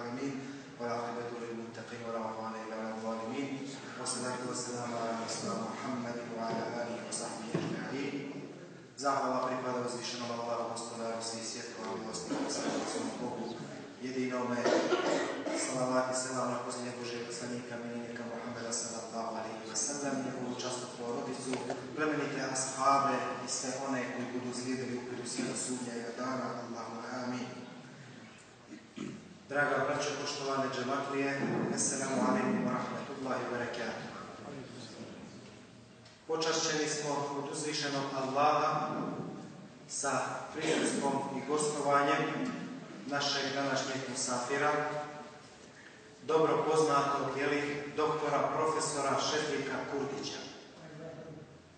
العالمين والعاقبة للمتقين ولا عدوان إلا على الظالمين والصلاة والسلام على رسول محمد وعلى آله وصحبه أجمعين Zahvala pripada uzvišenom Allahu gospodaru svih svjetova, milostivog svom Bogu, jedinome, salavat i selam na posljednjeg Božeg poslanika, miljenika Muhammeda sallallahu alaihi wa sallam, njegovu častu porodicu, plemenite ashabe i sve one koji budu slijedili upitu sve do sudnja i dana, Allahu amin. Draga braćo, poštovane džematlije, assalamu alaikum wa rahmatullahi wa barakatuh. Počašćeni smo od uzvišenog Allaha sa prijateljstvom i gostovanjem našeg današnjeg musafira, dobro poznatog jeli, doktora, profesora Šefika Kurdića.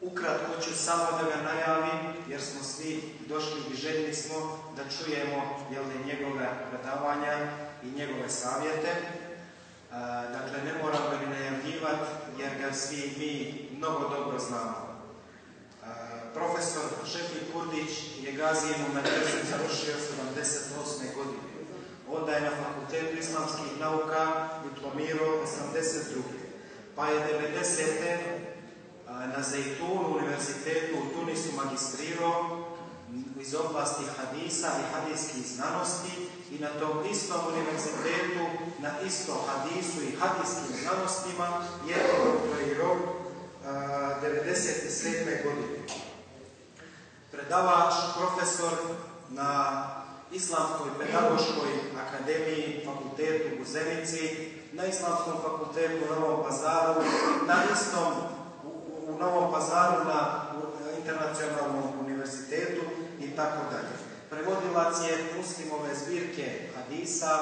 Ukratko ću samo da ga najavim, jer smo svi došli i željni smo da čujemo njegove predavanja i njegove savjete. Dakle, ne moram ga ni najavljivati, jer ga svi mi mnogo dobro znamo. Profesor Šefi Kurdić je Gazijenu medresu završio 78. godine. Onda je na Fakultetu islamskih nauka diplomirao 82. Pa je 90. na Zejtunu univerzitetu u Tunisu magistrirao iz oblasti hadisa i hadijskih znanosti i na tom istom univerzitetu, na istom hadisu i hadijskim znanostima je doktorirao 1997. godine. Predavač, profesor na Islamskoj pedagoškoj akademiji, fakultetu u Zenici, na Islamskom fakultetu u Novom Pazaru, na istom u, Novom Pazaru na internacionalnom univerzitetu i tako dalje. Prevodilac je muslimove zbirke hadisa,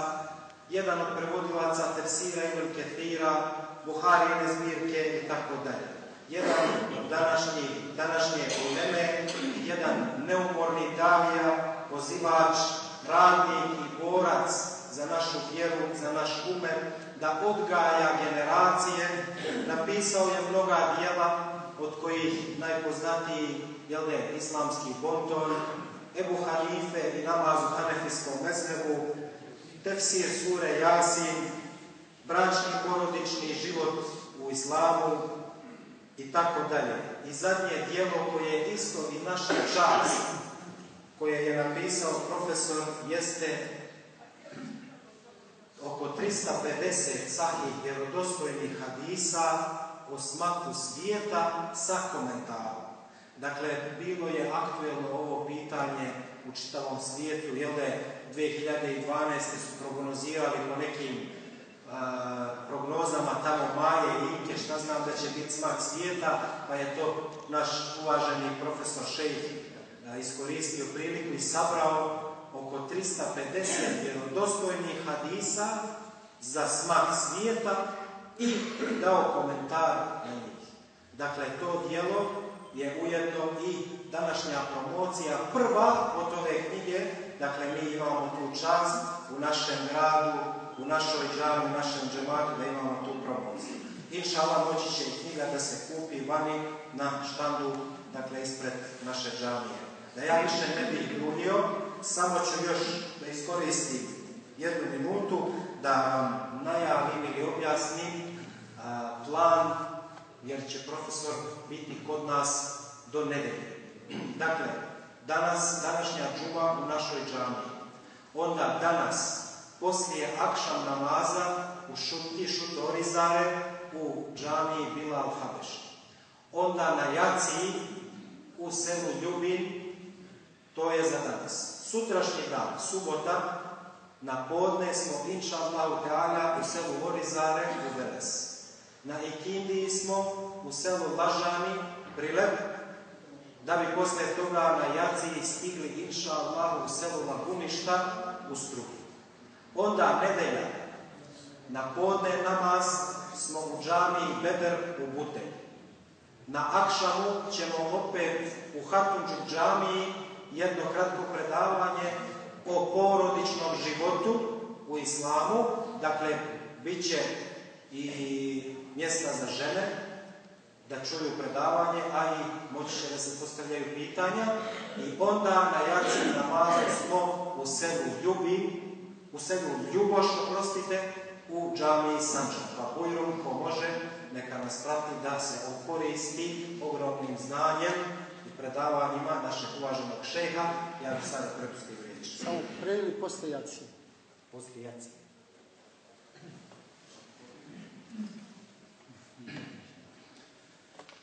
jedan od prevodilaca tefsira Ibn Ketira, Buharijene zbirke i tako dalje. Jedan današnji, današnje uleme, jedan neumorni davija, pozivač, radnik i borac za našu vjeru, za naš umer, da odgaja generacije, napisao je mnoga dijela, od kojih najpoznatiji jel ne, islamski bonton, Ebu Hanife i namazu Hanefijskom mezhebu, tefsir sure Jasin, bračni porodični život u islamu i tako dalje. I zadnje dijelo koje je isto i naša čast, koje je napisao profesor, jeste oko 350 sahih vjerodostojnih hadisa o smaku svijeta sa komentarom. Dakle, bilo je aktuelno ovo pitanje u čitavom svijetu, jel da je 2012. su prognozirali po nekim a, prognozama tamo Maje i Inke, šta znam da će biti smak svijeta, pa je to naš uvaženi profesor Šejih iskoristio priliku i sabrao oko 350 vjerodostojnih hadisa za smak svijeta i dao komentar na njih. Dakle, to dijelo je ujedno i današnja promocija prva od ove knjige. Dakle, mi imamo tu čast u našem gradu, u našoj džami, u našem džematu da imamo tu promociju. Inša Allah, moći će i knjiga da se kupi vani na štandu, dakle, ispred naše džamije. Da ja više ne bih duljio, samo ću još da iskoristim jednu minutu da vam najavim ili objasnim plan, jer će profesor biti kod nas do nedelje. Dakle, danas, današnja džuma u našoj džami. Onda danas, poslije akšam namaza, u šuti šutorizare, u džami Bilal Habeš. Onda na jaci, u selu Ljubin, to je za danas. Sutrašnji dan, subota, na podne smo, inša u selu Orizare, u Veles. Na Ikindiji smo, u selu Lažani, Prilep, da bi posle toga na Jaciji stigli, inša Allah, u selu Laguništa, u Struhu. Onda nedelja, na podne namaz, smo u džami Beder u Butelju. Na Akšamu ćemo opet u Hatunđu džamiji jedno kratko predavanje o porodičnom životu u islamu. Dakle, bit će i mjesta za žene da čuju predavanje, a i moći će da se postavljaju pitanja. I onda na jaci namazu smo u selu Ljubi, u selu Ljuboš, oprostite, u džami Sančak. Pa Bujrom ko može, neka nas prati da se okoristi ogromnim znanjem i predavanjima našeg uvaženog šeha. Ja bih sada prepustio riječ. Samo pre ili posle jacije? Posle jacije.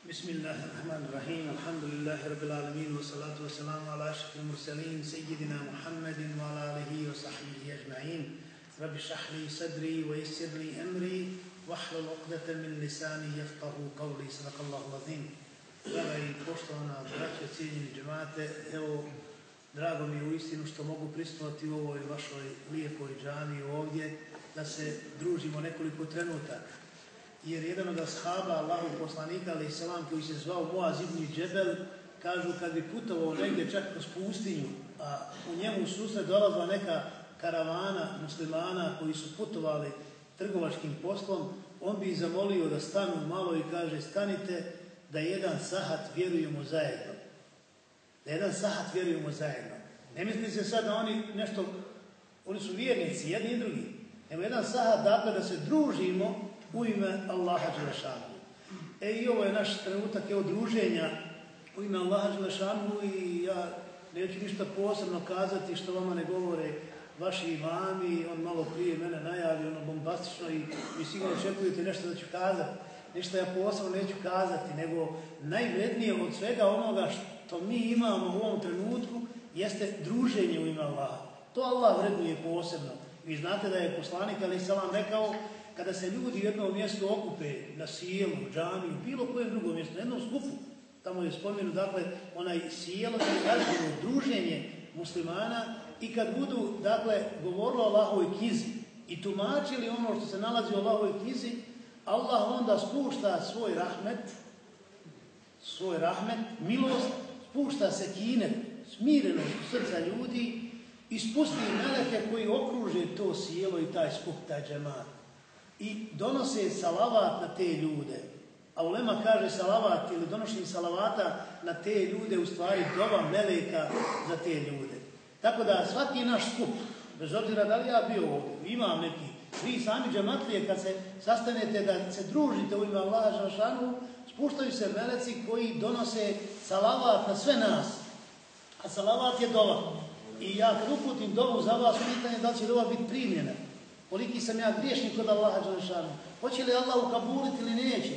بسم الله الرحمن الرحيم الحمد لله رب العالمين والصلاة والسلام على أشرف المرسلين سيدنا محمد وعلى آله وصحبه أجمعين رب اشرح لي صدري ويسر لي أمري واحلل عقدة من لساني يفقه قولي صدق الله العظيم Draga i poštovana braća, cijenjeni džemate, evo, drago mi je u istinu što mogu pristovati u ovoj vašoj lijepoj džami ovdje, da se družimo nekoliko trenutaka jer jedan od ashaba Allahu poslanika ali selam koji se zvao Muaz ibn Džebel kažu kad bi putovao negdje čak kroz pustinju a u njemu susret dolazila neka karavana muslimana koji su putovali trgovačkim poslom on bi zamolio da stanu malo i kaže stanite da jedan sahat vjerujemo zajedno. Da jedan sahat vjerujemo zajedno. Ne misli se sad da oni nešto oni su vjernici jedni i drugi. Nego jedan sahat dakle da se družimo u ime Allaha Đelešanu. E i ovo je naš trenutak evo druženja u ime Allaha Đelešanu i ja neću ništa posebno kazati što vama ne govore vaši imami, on malo prije mene najavi, ono bombastično i vi sigurno očekujete nešto da ću kazati. Ništa ja posebno neću kazati, nego najvrednije od svega onoga što mi imamo u ovom trenutku jeste druženje u ime Allaha. To Allah vrednuje posebno. Vi znate da je poslanik Ali Salam rekao kada se ljudi u jednom mjestu okupe na sjelu, džamiju, bilo kojem drugom mjestu, na jednom skupu, tamo je spomenu, dakle, onaj sjelo, razgovor, druženje muslimana i kad budu, dakle, govorilo o Allahovoj knjizi i tumačili ono što se nalazi u Allahovoj knjizi, Allah onda spušta svoj rahmet, svoj rahmet, milost, spušta se kine, smirenost srca ljudi i spusti meleke koji okruže to sjelo i taj skup, taj džemat i donose salavat na te ljude. A Ulema kaže salavat ili donošenje salavata na te ljude u stvari dova meleka za te ljude. Tako da svaki naš skup, bez obzira da li ja bio ovdje, imam neki, vi sami džamatlije kad se sastanete da se družite u ime Allaha Žašanu, spuštaju se meleci koji donose salavat na sve nas. A salavat je dova. I ja kad uputim dovu za vas, pitanje da će dova biti primljena. Koliki sam ja griješnik kod Allaha Đelešanu. Hoće li Allah ukabuliti ili neće?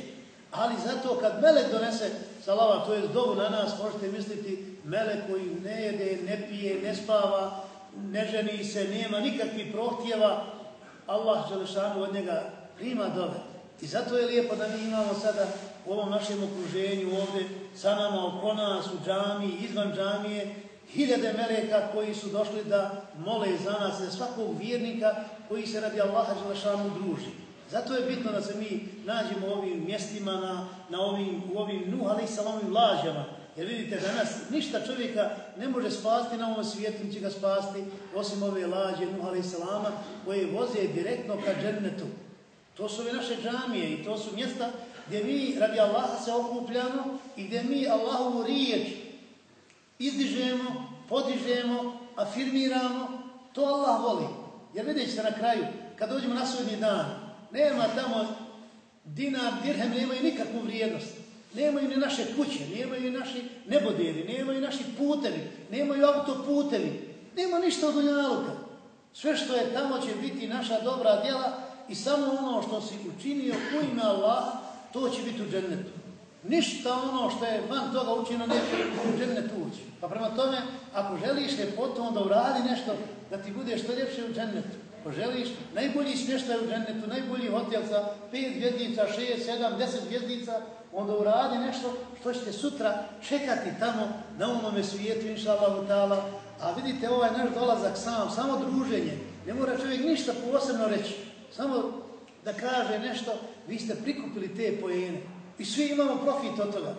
Ali zato kad melek donese salava, to je dovu na nas, možete misliti melek koji ne jede, ne pije, ne spava, ne ženi se, nema nikakvih prohtjeva, Allah Đelešanu od njega prima dove. I zato je lijepo da mi imamo sada u ovom našem okruženju ovdje sa nama oko nas u izvan džamije, hiljade meleka koji su došli da mole za nas, za svakog vjernika koji se radi Allaha Đelešanu druži. Zato je bitno da se mi nađemo u ovim mjestima, na, na ovim, u ovim nuh, ali i samovim lažama. Jer vidite, danas ništa čovjeka ne može spasti na ovom svijetu, će ga spasti, osim ove lađe, nuh, ali salama, koje voze direktno ka džennetu. To su ove naše džamije i to su mjesta gdje mi radi Allaha se okupljamo i gdje mi Allahovu riječ izdižemo, podižemo, afirmiramo, to Allah voli. Jer vidjet ćete na kraju, kad dođemo na sudnji dan, nema tamo dinar, dirhem, nemaju nikakvu vrijednost. Nemaju ni naše kuće, nemaju ni naši neboderi, nemaju naši putevi, nemaju autoputevi, nema ništa od unjaluka. Sve što je tamo će biti naša dobra djela i samo ono što si učinio u ime Allah, to će biti u džennetu. Ništa ono što je van toga učinjeno neće u džennetu ući. Pa prema tome, ako želiš ljepotu, onda uradi nešto da ti bude što ljepše u džennetu. Ako želiš najbolji smještaj u džennetu, najbolji hotel sa pet zvjezdica, šest, sedam, deset zvjezdica, onda uradi nešto što ćete sutra čekati tamo na onome svijetu, inša Allah, A vidite ovaj naš dolazak sam, samo druženje. Ne mora čovjek ništa posebno reći. Samo da kaže nešto, vi ste prikupili te pojene. I svi imamo profit od toga.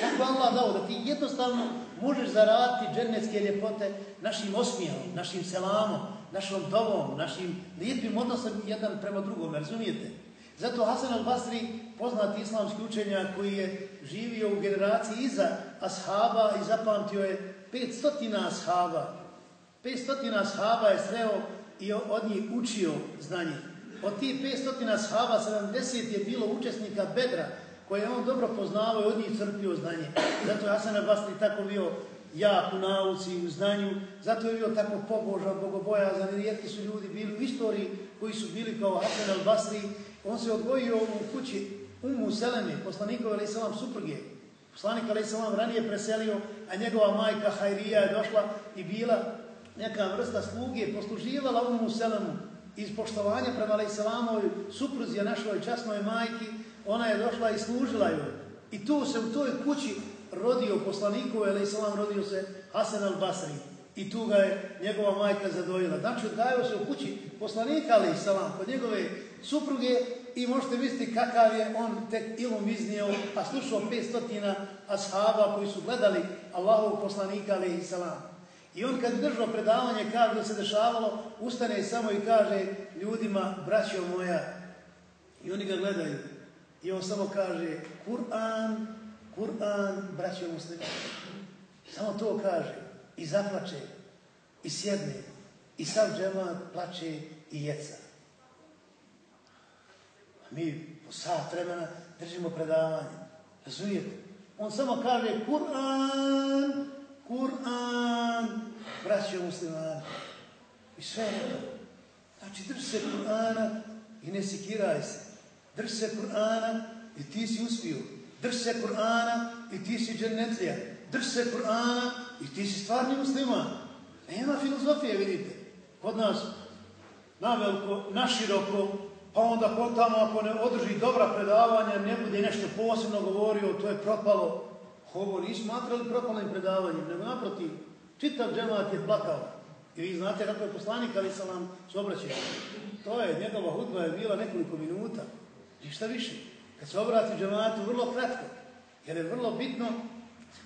Kako Allah dao da ti jednostavno možeš zaraditi džennetske ljepote našim osmijelom, našim selamom, našom dovom, našim lijepim odnosom jedan prema drugom, razumijete? Zato Hasan al-Basri, poznati islamski učenjak koji je živio u generaciji iza ashaba i zapamtio je 500 ashaba. 500 ashaba je sreo i od njih učio znanje. Od tih 500 shaba 70 je bilo učesnika Bedra koje je on dobro poznavao i od njih crpio znanje. Zato je Hasan al-Basri tako bio jak u nauci i u znanju, zato je bio tako pobožan, bogobojazan rijetki su ljudi bili u istoriji koji su bili kao Hasan al-Basri. On se odgojio u kući Umu Seleme, poslanikove ali salam supruge. Poslanik ali salam ranije preselio, a njegova majka Hajrija je došla i bila neka vrsta sluge, posluživala Umu Selemu iz poštovanja prema ali salamovoj supruzi, a našoj časnoj majki, ona je došla i služila joj. I tu se u toj kući rodio poslaniku, ali rodio se Hasan al-Basri. I tu ga je njegova majka zadojila. Znači, odgajao se u kući poslanika, ali salam, kod njegove supruge i možete misliti kakav je on tek ilom iznio, a slušao 500 ashaba koji su gledali Allahov poslanika, ali. I on kad držao predavanje, kaže da se dešavalo, ustane samo i kaže ljudima, braćo moja, i oni ga gledaju. I on samo kaže, Kur'an, Kur'an, braćo muslima. Samo to kaže. I zaplače. I sjedne. I sav džemat plače i jeca. A mi po sat vremena držimo predavanje. Razumijete? On samo kaže Kur'an, Kur'an, braćo muslimani. I sve je Znači, drži se Kur'ana i ne sikiraj se. Drži se Kur'ana i ti si uspio. Drži se Kur'ana i ti si džennetlija. Drži se Kur'ana i ti si stvarni musliman. Nema filozofije, vidite. Kod nas naveliko, naširoko, pa onda kod tamo ako ne održi dobra predavanja, ne bude nešto posebno govorio, to je propalo. Ovo nisu smatrali propalim predavanjem, nego naprotiv, čitav džemat je plakao. I vi znate kako je poslanik, ali sam vam se obraćao. To je, njegova hudba je bila nekoliko minuta. Ništa više. Kad se obrati džematu, vrlo kratko. Jer je vrlo bitno,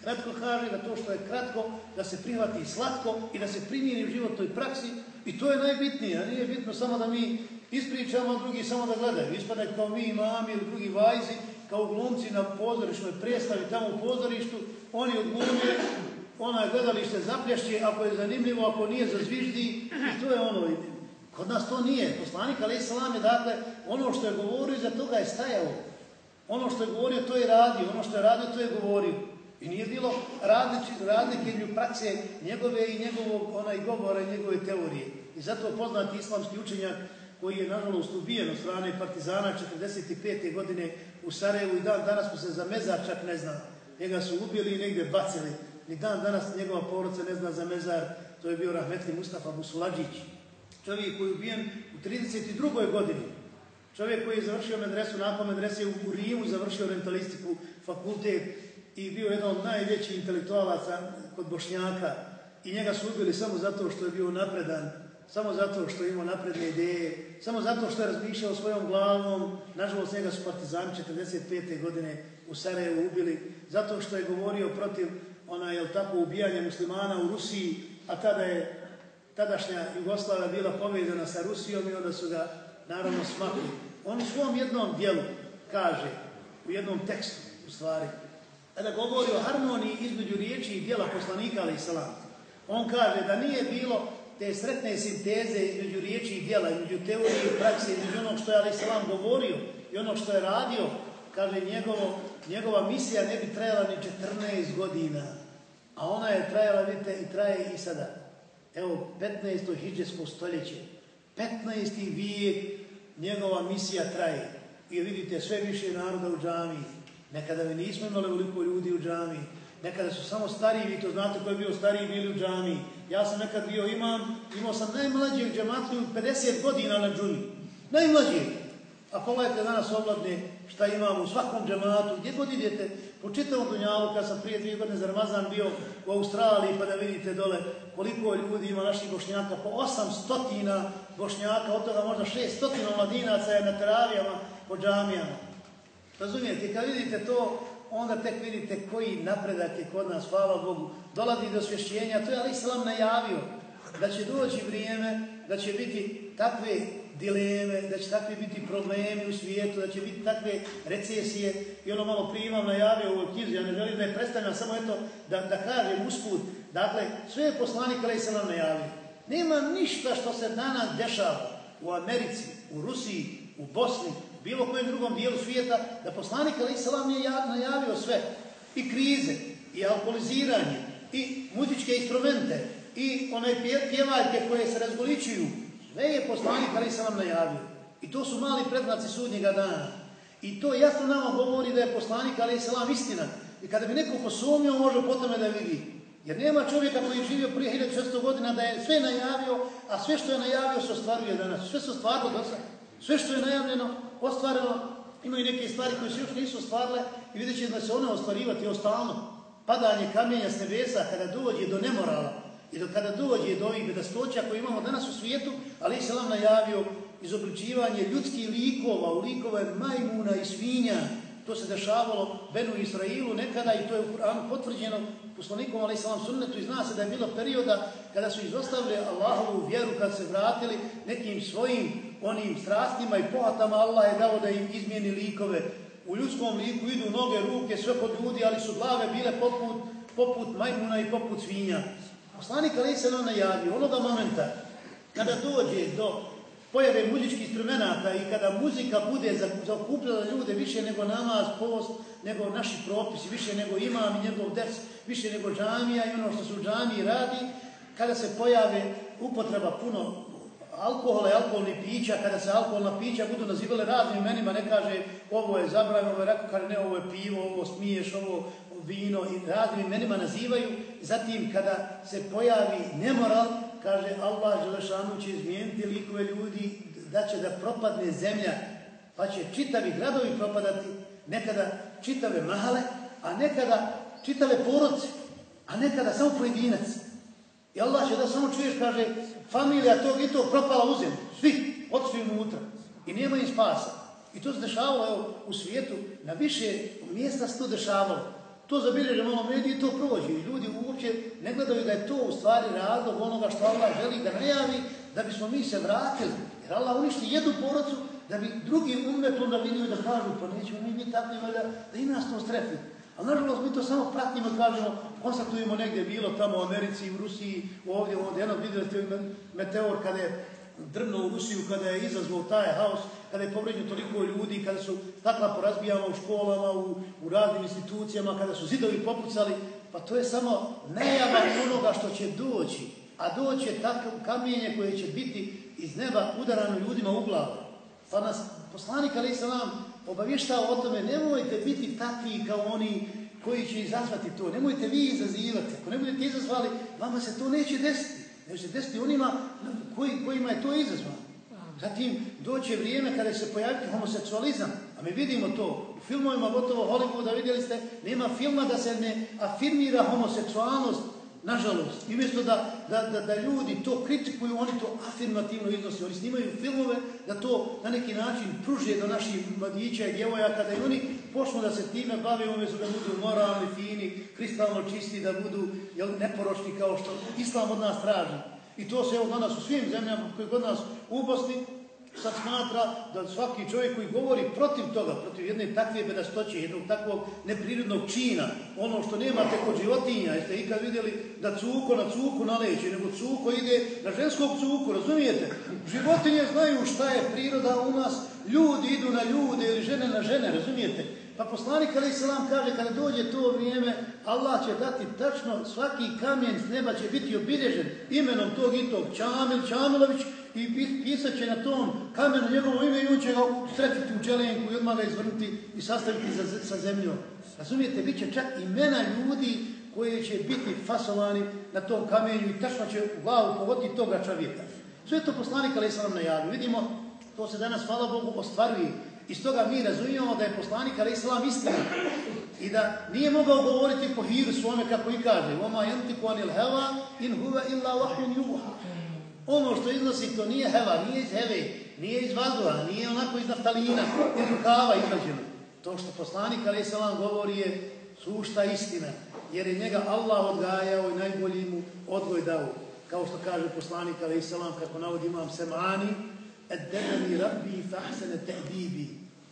kratko kaže da to što je kratko, da se prihvati slatko i da se primijeni u životnoj praksi. I to je najbitnije. A nije bitno samo da mi ispričamo, a drugi samo da gledaju. Ispade kao mi imami ili drugi vajzi, kao glumci na pozorišnoj predstavi tamo u pozorištu, oni odglumije, ona gledalište zaplješće, ako je zanimljivo, ako nije zazviždi, i to je ono. Kod nas to nije. Poslanik Ali Salam je dakle, ono što je govorio, iza toga je stajao. Ono što je govorio, to je radio. Ono što je radio, to je govorio. I nije bilo razlike između prakse njegove i njegovog onaj govora i njegove teorije. I zato poznati islamski učenjak koji je nažalost ubijen od strane partizana 45. godine u Sarajevu i dan danas mu se za mezar čak ne zna. Njega su ubili i negdje bacili. Ni dan danas njegova porodica ne zna za mezar. To je bio Rahmetli Mustafa Busulađić. Čovjek koji je ubijen u 32. godini. Čovjek koji je završio medresu, nakon medrese u Rimu, završio orientalistiku, fakultet i bio jedan od najvećih intelektualaca kod Bošnjaka. I njega su ubili samo zato što je bio napredan samo zato što imao napredne ideje, samo zato što je razmišljao svojom glavom. Nažalost, njega su partizani 45. godine u Sarajevu ubili, zato što je govorio protiv ona je tako ubijanje muslimana u Rusiji, a tada je tadašnja Jugoslavia bila povezana sa Rusijom i onda su ga naravno smakli. On u svom jednom dijelu kaže, u jednom tekstu u stvari, kada govori o harmoniji između riječi i dijela poslanika, ali i on kaže da nije bilo te sretne sinteze između riječi i djela, između teorije i prakse, između onog što je Ali Salam govorio i onog što je radio, kaže njegovo, njegova misija ne bi trajala ni 14 godina, a ona je trajala, vidite, i traje i sada. Evo, 15. hiđesko stoljeće, 15. vijek njegova misija traje. I vidite, sve više naroda u džami. Nekada mi nismo imali veliko ljudi u džami. Nekada su samo stariji, vi to znate ko je bio stariji, bili u džami. Ja sam nekad bio imam, imao sam najmlađeg džematliju 50 godina na džuni. Najmlađeg. A pogledajte danas obladne šta imamo u svakom džematu, gdje god idete, po čitavom dunjalu, kad sam prije dvije godine za Ramazan bio u Australiji, pa da vidite dole koliko ljudi ima naših bošnjaka, po 800 bošnjaka, od toga možda 600 mladinaca je na teravijama po džamijama. Razumijete, kad vidite to, onda tek vidite koji napredak je kod nas, hvala Bogu. Dolazi do svješćenja, to je Ali Islam najavio, da će doći vrijeme, da će biti takve dileme, da će takvi biti problemi u svijetu, da će biti takve recesije. I ono malo prije imam najavio u ovoj ja ne želim da je predstavljam, samo eto da, da kažem usput. Dakle, sve je poslanik Ali Islam najavio. Nema ništa što se danas dešava u Americi, u Rusiji, u Bosni, bilo kojem drugom dijelu svijeta, da poslanik Ali Salam je najavio sve. I krize, i alkoholiziranje, i muzičke instrumente, i one pjevaljke koje se razgoličuju. Sve je poslanik Ali Salam najavio. I to su mali prednaci sudnjega dana. I to jasno nama govori da je poslanik Ali Salam istina. I kada bi neko posumnio, može po tome da vidi. Jer nema čovjeka koji je živio prije 1600 godina da je sve najavio, a sve što je najavio se ostvaruje danas. Sve se ostvarilo do sada. Sve što je najavljeno, ostvareno, imaju neke stvari koje se još nisu ostvarile i vidjet će da se one ostvarivati ostalno. Padanje kamenja s nebesa kada dođe do nemorala i do kada dođe do ovih bedastoća koje imamo danas u svijetu, ali se nam najavio izobličivanje ljudskih likova u likove majmuna i svinja, to se dešavalo Benu Israilu nekada i to je u Kur'anu potvrđeno poslanikom ali salam sunnetu i zna se da je bilo perioda kada su izostavili Allahovu vjeru kad se vratili nekim svojim onim strastima i pohatama Allah je dao da im izmijeni likove. U ljudskom liku idu noge, ruke, sve kod ljudi, ali su glave bile poput, poput majmuna i poput svinja. Poslanik ali se nam najavio onoga momenta kada dođe do pojave muzičkih instrumenta i kada muzika bude zaokupljala ljude više nego namaz, post, nego naši propisi, više nego imam i njegov des, više nego džamija i ono što su džamiji radi, kada se pojave upotreba puno alkohola i alkoholnih pića, kada se alkoholna pića budu nazivale raznim imenima, ne kaže ovo je zabranjeno, ovo je rekao, kaže ne, ovo je pivo, ovo smiješ, ovo vino i raznim imenima nazivaju. Zatim kada se pojavi nemoral, kaže Allah Želešanu će izmijeniti likove ljudi, da će da propadne zemlja, pa će čitavi gradovi propadati, nekada čitave mahale, a nekada čitave porodce, a nekada samo pojedinac. I Allah će da samo čuješ, kaže, familija tog i tog propala u zemlju. Svi, otišli unutra. I nema im spasa. I to se dešavalo evo, u svijetu, na više mjesta se to dešavalo. To zabilježe malo mediji i to prođe. I ljudi uopće ne gledaju da je to u stvari razlog onoga što Allah želi da najavi, da bismo mi se vratili. Jer Allah uništi jednu porodcu da bi drugi umetom da vidio da kažu pa nećemo mi biti takvi da, da i nas to strefi. Ali nažalost mi to samo pratimo, kažemo, konstatujemo negdje bilo tamo u Americi, u Rusiji, ovdje, ovdje. Jedno vidio meteor kada je drvno u Rusiju, kada je izazvao taj haos, kada je povređeno toliko ljudi, kada su stakla porazbijama u školama, u, u raznim institucijama, kada su zidovi popucali, pa to je samo najava onoga što će doći. A doće tako kamenje koje će biti iz neba udarano ljudima u glavu. Pa nas poslanik Ali nam obavještava o tome, nemojte biti takvi kao oni koji će izazvati to. Nemojte vi izazivati. Ako ne budete izazvali, vama se to neće desiti. Neće se desiti onima koji, kojima je to izazvano. Zatim doće vrijeme kada se pojaviti homoseksualizam, a mi vidimo to u filmovima gotovo Hollywooda, vidjeli ste, nema filma da se ne afirmira homoseksualnost, nažalost. I umjesto da, da, da, da, ljudi to kritikuju, oni to afirmativno iznose. Oni snimaju filmove da to na neki način pruže do naših mladića i djevojaka, da i oni počnu da se time bave umjesto da budu moralni, fini, kristalno čisti, da budu jel, neporočni kao što Islam od nas traži. I to se evo danas u svim zemljama koji kod nas u Bosni sad smatra da svaki čovjek koji govori protiv toga, protiv jedne takve bedastoće, jednog takvog neprirodnog čina, ono što nemate kod životinja, jeste ikad vidjeli da cuko na cuku naleće, nego cuko ide na ženskog cuku, razumijete? Životinje znaju šta je priroda u nas, ljudi idu na ljude ili žene na žene, razumijete? Pa poslanik Ali Salam kaže kada dođe to vrijeme, Allah će dati tačno svaki kamen s neba će biti obilježen imenom tog i tog Čamil, Čamilović i pisat će na tom kamenu njegovo ime i on će ga sretiti u čelenku i odmah ga izvrnuti i sastaviti za, sa zemljom. Razumijete, bit će čak imena ljudi koji će biti fasovani na tom kamenju i tačno će u glavu pogoditi toga čovjeka. Sve to poslanik Ali Salam najavio. Vidimo, to se danas, hvala Bogu, ostvaruje. I stoga mi razumijemo da je poslanik Ali Islam istina i da nije mogao govoriti po hiru svome kako i kaže Oma yantiku anil heva in huwa illa wahjun yuha. Ono što iznosi to nije heva, nije iz heve, nije iz vazduha, nije onako iz naftalina, iz rukava izrađeno. To što poslanik Ali Islam govori je sušta istina, jer je njega Allah odgajao i najbolji mu odgoj dao. Kao što kaže poslanik Ali Islam, kako navodi imam Semani, Eddebeni rabbi fahsene te'dibi.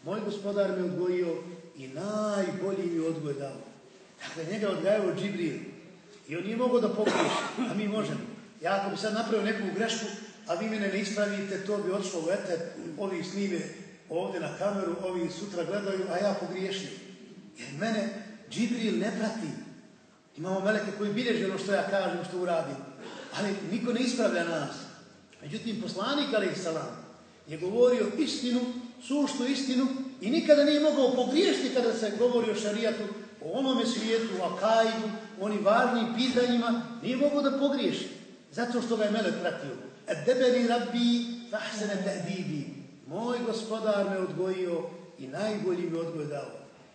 Moj gospodar me odgojio i najbolji mi odgoj dao. Dakle, njega odgajao Džibril. I on nije mogao da pogriješi, a mi možemo. Ja ako bi sad napravio neku grešku, a vi mene ne ispravite, to bi otišlo u eter, ovi snime ovdje na kameru, ovi sutra gledaju, a ja pogriješim. Jer mene Džibril ne prati. Imamo meleke koji bilježe ono što ja kažem, što uradim. Ali niko ne ispravlja nas. Međutim, poslanik, ali salam, je govorio istinu, suštu istinu i nikada nije mogao pogriješiti kada se govori o šarijatu, o onome svijetu, o akaidu, o onim važnim pitanjima, nije mogao da pogriješi. Zato što ga je melek pratio. Edebeni rabbi fahsene ta'dibi. Moj gospodar me odgojio i najbolji mi odgoj dao.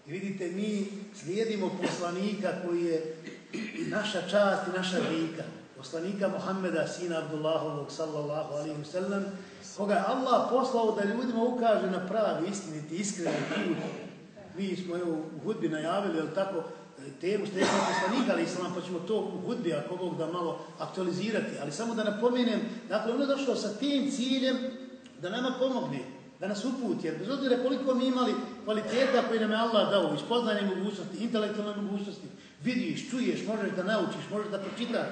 I vidite, mi slijedimo poslanika koji je naša čast i naša vika. Poslanika Muhammeda, sina Abdullahovog, sallallahu alaihi sallam, koga je Allah poslao da ljudima ukaže na pravi, istiniti, iskreni put. Mi smo evo u hudbi najavili, ali tako, temu je poslanika, ali islam, pa ćemo to u hudbi, ako Bog da malo aktualizirati. Ali samo da napomenem, dakle, on je došao sa tim ciljem da nama pomogne, da nas uputi, jer bez obzira koliko mi imali kvaliteta koje nam je Allah dao, ispoznanje mogućnosti, intelektualne mogućnosti, vidiš, čuješ, možeš da naučiš, možeš da pročitaš,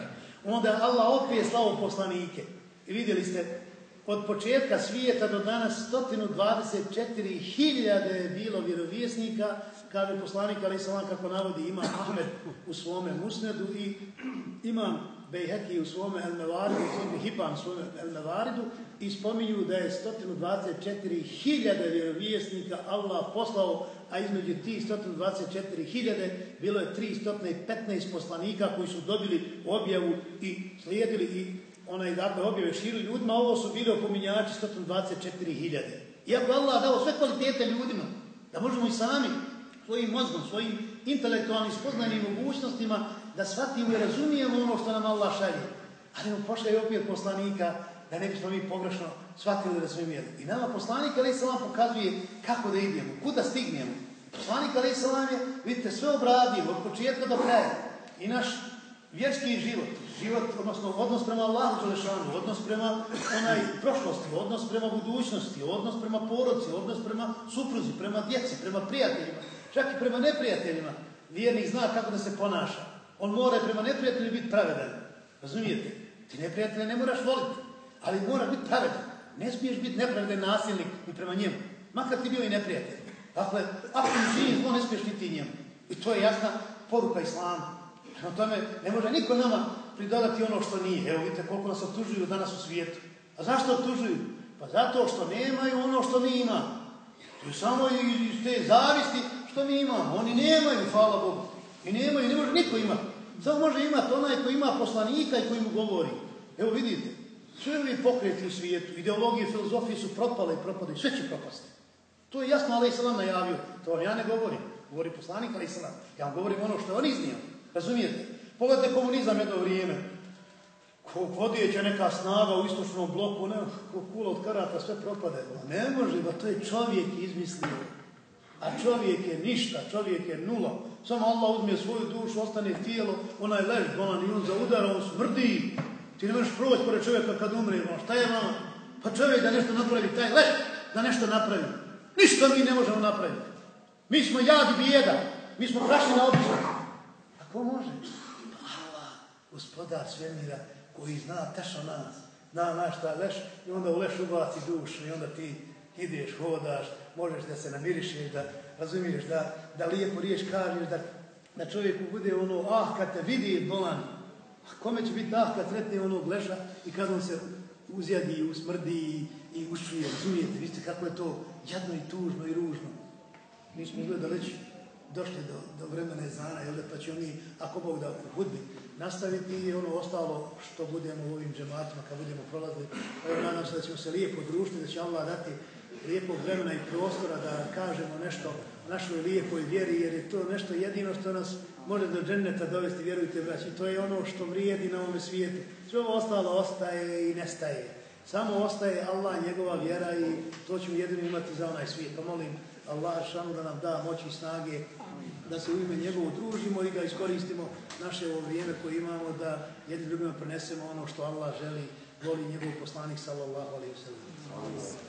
onda Allah opet slao poslanike. I vidjeli ste, od početka svijeta do danas 124.000 je bilo vjerovjesnika, kaže poslanik Ali Salam kako navodi ima Ahmed u svome musnedu i imam Bejheki u svome El Mevaridu, Ibn Hipan svome El Mevaridu i spominju da je 124.000 vjerovjesnika Allah poslao, a između tih 124.000 bilo je 315 poslanika koji su dobili objavu i slijedili i onaj dakle objave širili ljudima, ovo su bili opominjači 124.000. Iako Allah dao sve kvalitete ljudima, da možemo i sami svojim mozgom, svojim intelektualnim spoznanjem mogućnostima da shvatimo i razumijemo ono što nam Allah šalje. Ali nam pošle opet poslanika da ne bismo mi pogrešno shvatili da smo imali. I nama poslanik Ali Salam pokazuje kako da idemo, kuda stignemo. Poslanik Ali Salam je, vidite, sve obradio od početka do kraja. I naš vjerski život, život, odnosno odnos prema Allahu Đelešanu, odnos prema onaj prošlosti, odnos prema budućnosti, odnos prema poroci, odnos prema supruzi, prema djeci, prema prijateljima, čak i prema neprijateljima. Vjernik zna kako da se ponaša. On mora prema neprijatelju biti pravedan. Razumijete? Ti neprijatelja ne moraš voliti, ali mora biti pravedan. Ne smiješ biti nepravedan nasilnik ni prema njemu. Makar ti bio i neprijatelj. Dakle, ako ti čini zlo, ne smiješ niti njemu. I to je jasna poruka Islama. Prema tome, ne može niko nama pridodati ono što nije. Evo vidite koliko nas optužuju danas u svijetu. A zašto optužuju? Pa zato što nemaju ono što mi imamo. To je samo iz te zavisti što mi imamo. Oni nemaju, hvala Bogu. I nemaju, ne može niko imati. Samo može imati onaj koji ima poslanika i koji mu govori. Evo vidite, sve ovi pokreti u svijetu, ideologije, filozofije su propale i propade. Sve će propasti. To je jasno, ali Salam najavio. To vam ja ne govorim. Govori poslanik, ali Salam. Ja vam govorim ono što je on iznio. Razumijete? Pogledajte komunizam jedno vrijeme. Vodijeće neka snaga u istočnom bloku, ne, kula od karata, sve propade. Ne može, ba to je čovjek izmislio. A čovjek je ništa, čovjek je nula. Samo Allah uzme svoju dušu, ostane tijelo, onaj lež, bolan i on za udara, on smrdi. Ti ne možeš proći pored čovjeka kad umre, ono, šta je vama? Pa čovjek da nešto napravi, taj lež da nešto napravi. Ništa mi ne možemo napraviti. Mi smo jad i bijeda. Mi smo prašina obična. A ko može? Gospodar svemira, koji zna tačno nas, zna naš šta leš i onda u leš ubaci dušu i onda ti ideš, hodaš, možeš da se namirišeš, da razumiješ, da, da lijepo riješ kažeš, da, da čovjeku bude ono, ah, kad te vidi bolan, a kome će biti ah, kad sretne onog leša i kad on se uzjadi, usmrdi i, i ušuje, razumijete, vidite kako je to jadno i tužno i ružno. Mi smo izgleda već došli do, do vremena znana, jel da, pa ćemo mi, ako Bog da u hudbi, nastaviti i ono ostalo što budemo u ovim džematima kad budemo prolazili. Evo, nadam se da ćemo se lijepo družiti, da će Allah dati lijepog vremena i prostora da kažemo nešto našoj lijepoj vjeri, jer je to nešto jedino što nas može do dženeta dovesti, vjerujte braći. To je ono što vrijedi na ovome svijetu. Sve ostalo ostaje i nestaje. Samo ostaje Allah, njegova vjera i to ćemo jedino imati za onaj svijet. Pa molim Allah šanu da nam da moći i snage da se u ime njegovu družimo i da iskoristimo naše ovo vrijeme koje imamo da jednim drugima prenesemo ono što Allah želi, voli njegov poslanik sallallahu alaihi wa sallam.